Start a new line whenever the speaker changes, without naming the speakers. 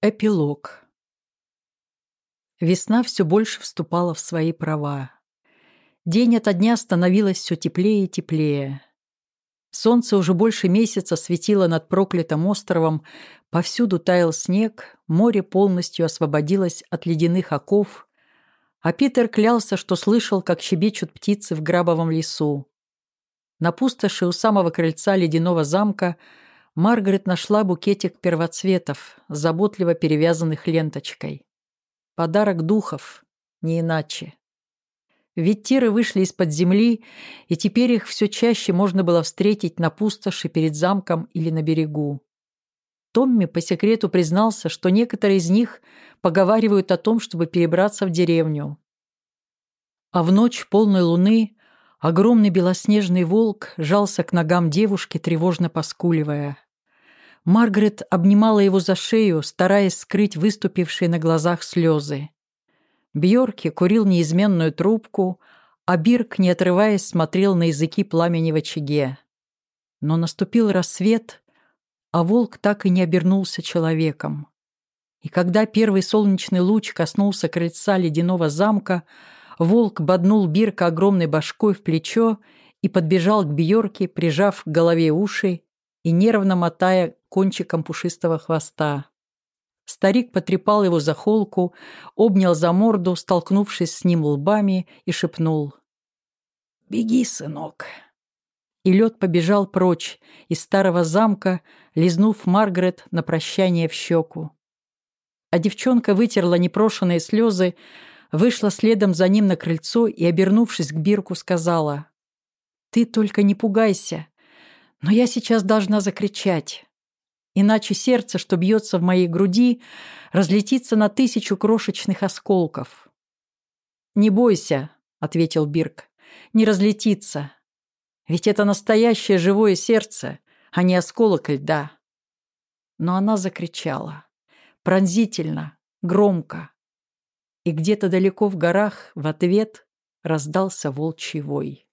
Эпилог. Весна все больше вступала в свои права. День ото дня становилось все теплее и теплее. Солнце уже больше месяца светило над проклятым островом, повсюду таял снег, море полностью освободилось от ледяных оков, а Питер клялся, что слышал, как щебечут птицы в грабовом лесу. На пустоши у самого крыльца ледяного замка – Маргарет нашла букетик первоцветов, заботливо перевязанных ленточкой. Подарок духов, не иначе. Ведь тиры вышли из-под земли, и теперь их все чаще можно было встретить на пустоши перед замком или на берегу. Томми по секрету признался, что некоторые из них поговаривают о том, чтобы перебраться в деревню. А в ночь полной луны огромный белоснежный волк жался к ногам девушки, тревожно поскуливая. Маргарет обнимала его за шею, стараясь скрыть выступившие на глазах слезы. Бьорки курил неизменную трубку, а Бирк, не отрываясь, смотрел на языки пламени в очаге. Но наступил рассвет, а волк так и не обернулся человеком. И когда первый солнечный луч коснулся крыльца ледяного замка, волк боднул Бирка огромной башкой в плечо и подбежал к Бьорке, прижав к голове уши и нервно мотая кончиком пушистого хвоста. Старик потрепал его за холку, обнял за морду, столкнувшись с ним лбами, и шепнул. «Беги, сынок!» И лед побежал прочь из старого замка, лизнув Маргарет на прощание в щеку. А девчонка вытерла непрошенные слезы, вышла следом за ним на крыльцо и, обернувшись к Бирку, сказала, «Ты только не пугайся, но я сейчас должна закричать иначе сердце, что бьется в моей груди, разлетится на тысячу крошечных осколков. «Не бойся», — ответил Бирк, — «не разлетится. Ведь это настоящее живое сердце, а не осколок льда». Но она закричала. Пронзительно, громко. И где-то далеко в горах в ответ раздался волчий вой.